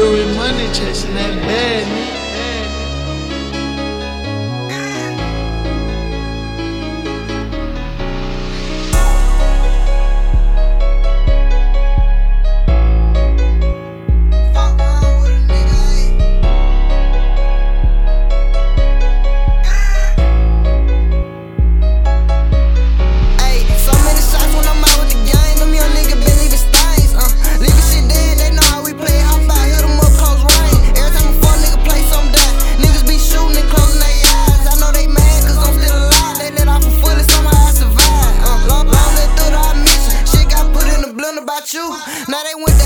Louis money chasing that bad about you. Now they went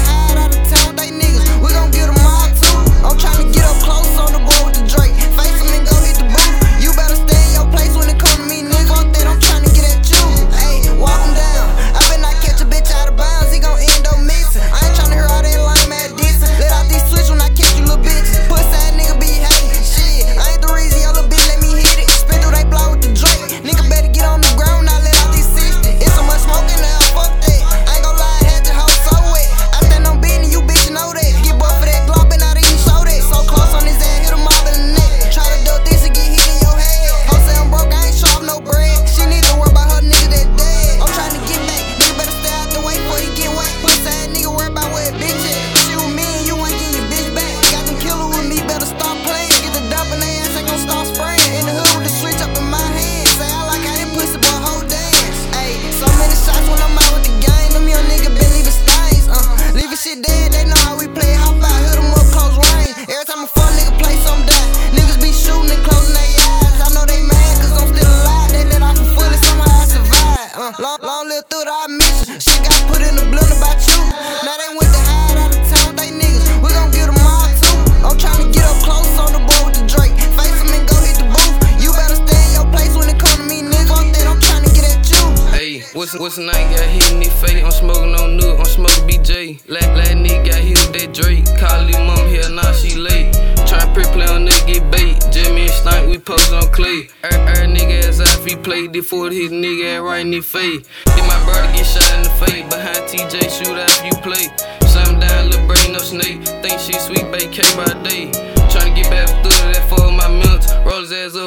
What's what's night got hit in the face? I'm smoking on new, I'm smoking BJ. Last, last nigga got hit with that Drake. Call mom here, now she late. Try pre play on nigga get bait. Jimmy and Snipe, we pose on clay. Er, er nigga ass off, he play, the 40 his nigga right in the face. Then my brother get shot in the face. Behind TJ, shoot out, you play. Slam down, little brain, no snake. Think she sweet, bake cake by day.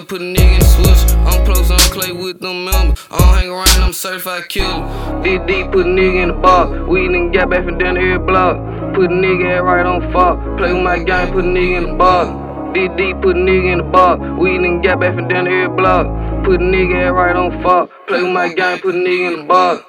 put a nigga in the switch. I'm close, I'm clay with them members. I don't hang around, I'm certified killer. DD put a nigga in the box. We done got back from down the air block. Put a nigga right on fuck. Play with my gang, put a nigga in the box. DD put a nigga in the box. We done got back from down the air block. Put a nigga right on fuck. Play with my gang, put a nigga in the box.